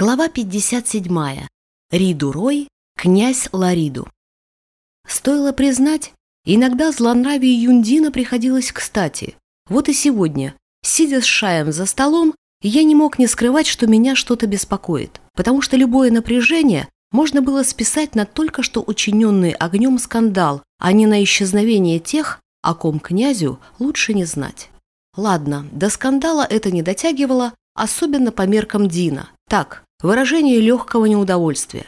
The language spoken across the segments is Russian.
Глава 57. Риду Рой, князь Лариду. Стоило признать, иногда злонравие Юндина приходилось кстати. Вот и сегодня, сидя с Шаем за столом, я не мог не скрывать, что меня что-то беспокоит, потому что любое напряжение можно было списать на только что учиненный огнем скандал, а не на исчезновение тех, о ком князю лучше не знать. Ладно, до скандала это не дотягивало, особенно по меркам Дина. Так, выражение легкого неудовольствия.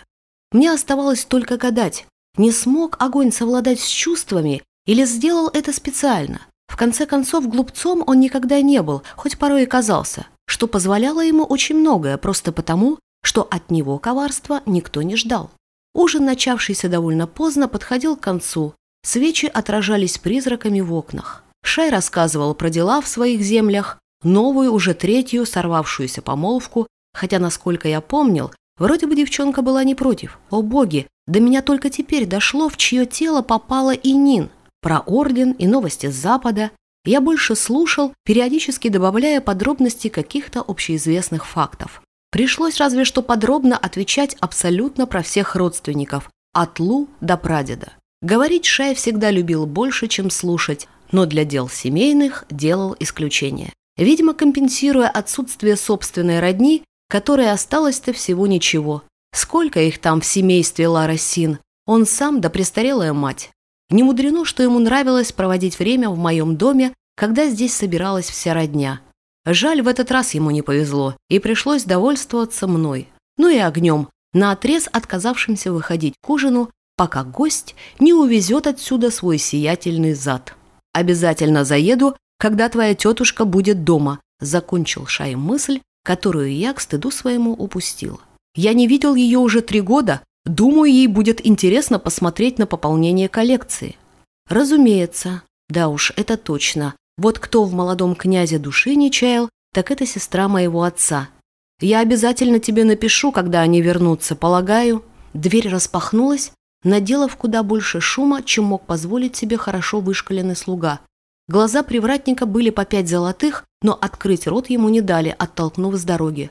Мне оставалось только гадать, не смог огонь совладать с чувствами или сделал это специально. В конце концов, глупцом он никогда не был, хоть порой и казался, что позволяло ему очень многое, просто потому, что от него коварства никто не ждал. Ужин, начавшийся довольно поздно, подходил к концу. Свечи отражались призраками в окнах. Шай рассказывал про дела в своих землях, новую, уже третью, сорвавшуюся помолвку Хотя, насколько я помнил, вроде бы девчонка была не против. О боги, до меня только теперь дошло, в чье тело попала и Нин. Про орден и новости с Запада я больше слушал, периодически добавляя подробности каких-то общеизвестных фактов. Пришлось разве что подробно отвечать абсолютно про всех родственников, от Лу до прадеда. Говорить Шай всегда любил больше, чем слушать, но для дел семейных делал исключение. Видимо, компенсируя отсутствие собственной родни, которой осталось-то всего ничего. Сколько их там в семействе Лара Син? Он сам да престарелая мать. Не мудрено, что ему нравилось проводить время в моем доме, когда здесь собиралась вся родня. Жаль, в этот раз ему не повезло, и пришлось довольствоваться мной. Ну и огнем, наотрез отказавшимся выходить к ужину, пока гость не увезет отсюда свой сиятельный зад. «Обязательно заеду, когда твоя тетушка будет дома», закончил Шай мысль, которую я к стыду своему упустила. Я не видел ее уже три года, думаю, ей будет интересно посмотреть на пополнение коллекции. Разумеется, да уж, это точно. Вот кто в молодом князе души не чаял, так это сестра моего отца. Я обязательно тебе напишу, когда они вернутся, полагаю. Дверь распахнулась, наделав куда больше шума, чем мог позволить себе хорошо вышкаленный слуга. Глаза привратника были по пять золотых, но открыть рот ему не дали, оттолкнув с дороги.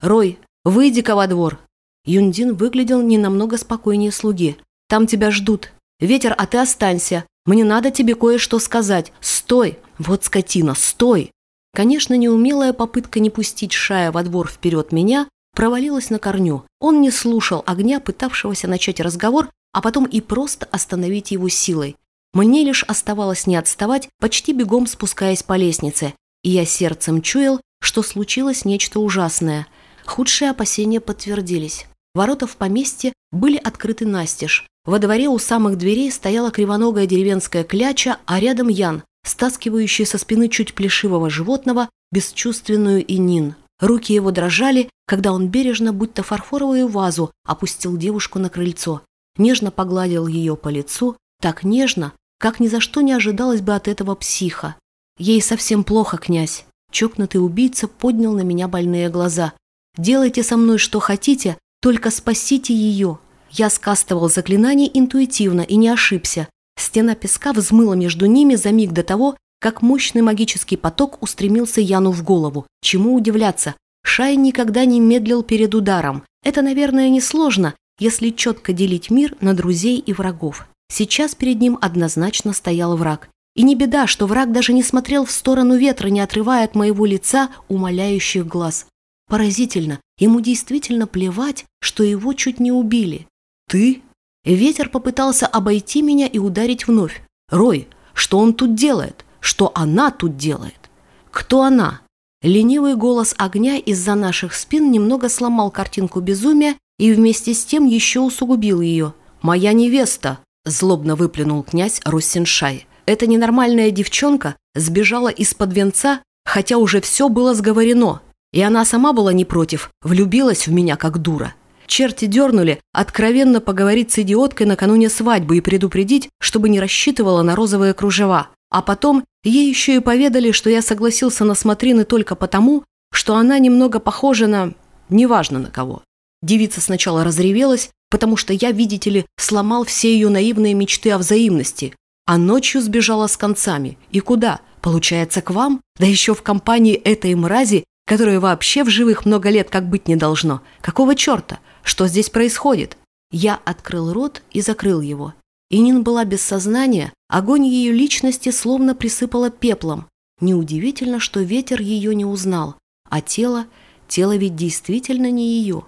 «Рой, выйди-ка во двор!» Юндин выглядел не намного спокойнее слуги. «Там тебя ждут. Ветер, а ты останься. Мне надо тебе кое-что сказать. Стой! Вот скотина, стой!» Конечно, неумелая попытка не пустить Шая во двор вперед меня провалилась на корню. Он не слушал огня, пытавшегося начать разговор, а потом и просто остановить его силой. Мне лишь оставалось не отставать, почти бегом спускаясь по лестнице, и я сердцем чуял, что случилось нечто ужасное. Худшие опасения подтвердились. Ворота в поместье были открыты настежь. Во дворе у самых дверей стояла кривоногая деревенская кляча, а рядом Ян, стаскивающий со спины чуть плешивого животного бесчувственную инин. Руки его дрожали, когда он бережно, будто фарфоровую вазу, опустил девушку на крыльцо. Нежно погладил ее по лицу, так нежно, как ни за что не ожидалось бы от этого психа. Ей совсем плохо, князь. Чокнутый убийца поднял на меня больные глаза. Делайте со мной что хотите, только спасите ее. Я скастовал заклинание интуитивно и не ошибся. Стена песка взмыла между ними за миг до того, как мощный магический поток устремился Яну в голову. Чему удивляться? Шай никогда не медлил перед ударом. Это, наверное, несложно, если четко делить мир на друзей и врагов. Сейчас перед ним однозначно стоял враг. И не беда, что враг даже не смотрел в сторону ветра, не отрывая от моего лица умоляющих глаз. Поразительно, ему действительно плевать, что его чуть не убили. «Ты?» Ветер попытался обойти меня и ударить вновь. «Рой, что он тут делает? Что она тут делает?» «Кто она?» Ленивый голос огня из-за наших спин немного сломал картинку безумия и вместе с тем еще усугубил ее. «Моя невеста!» Злобно выплюнул князь Руссиншай. Эта ненормальная девчонка сбежала из-под венца, хотя уже все было сговорено. И она сама была не против, влюбилась в меня как дура. Черти дернули откровенно поговорить с идиоткой накануне свадьбы и предупредить, чтобы не рассчитывала на розовые кружева. А потом ей еще и поведали, что я согласился на смотрины только потому, что она немного похожа на... неважно на кого. Девица сначала разревелась, потому что я, видите ли, сломал все ее наивные мечты о взаимности, а ночью сбежала с концами. И куда? Получается, к вам? Да еще в компании этой мрази, которое вообще в живых много лет как быть не должно. Какого черта? Что здесь происходит? Я открыл рот и закрыл его. Инин была без сознания, огонь ее личности словно присыпало пеплом. Неудивительно, что ветер ее не узнал, а тело, тело ведь действительно не ее.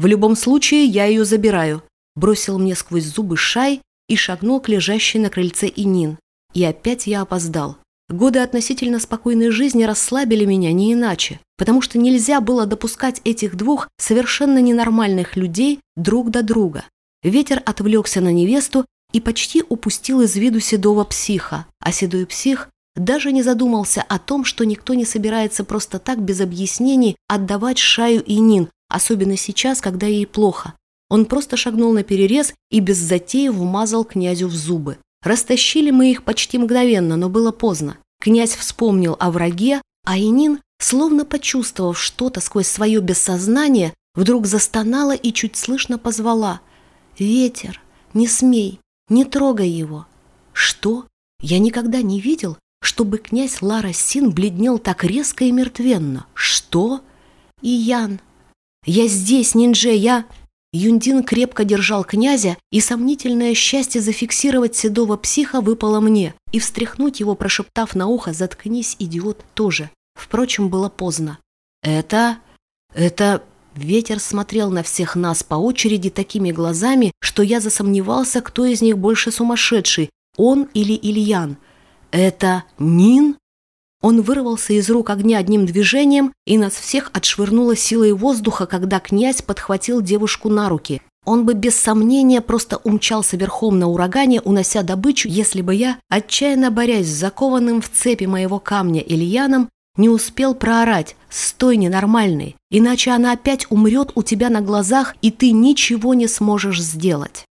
В любом случае я ее забираю, бросил мне сквозь зубы Шай и шагнул к лежащей на крыльце Инин. И опять я опоздал. Годы относительно спокойной жизни расслабили меня не иначе, потому что нельзя было допускать этих двух совершенно ненормальных людей друг до друга. Ветер отвлекся на невесту и почти упустил из виду седого психа, а седой псих даже не задумался о том, что никто не собирается просто так без объяснений отдавать Шаю и Нин, особенно сейчас, когда ей плохо. Он просто шагнул на перерез и без затеи вмазал князю в зубы. Растащили мы их почти мгновенно, но было поздно. Князь вспомнил о враге, а Инин, словно почувствовав что-то сквозь свое бессознание, вдруг застонала и чуть слышно позвала. «Ветер, не смей, не трогай его». «Что? Я никогда не видел, чтобы князь Лара Син бледнел так резко и мертвенно. Что? И Ян. Я здесь, ниндже, я... Юндин крепко держал князя, и сомнительное счастье зафиксировать седого психа выпало мне, и встряхнуть его, прошептав на ухо «Заткнись, идиот!» тоже. Впрочем, было поздно. «Это... это...» Ветер смотрел на всех нас по очереди такими глазами, что я засомневался, кто из них больше сумасшедший, он или Ильян. «Это Нин?» Он вырвался из рук огня одним движением, и нас всех отшвырнуло силой воздуха, когда князь подхватил девушку на руки. Он бы без сомнения просто умчался верхом на урагане, унося добычу, если бы я, отчаянно борясь с закованным в цепи моего камня Ильяном, не успел проорать «Стой, ненормальный, иначе она опять умрет у тебя на глазах, и ты ничего не сможешь сделать».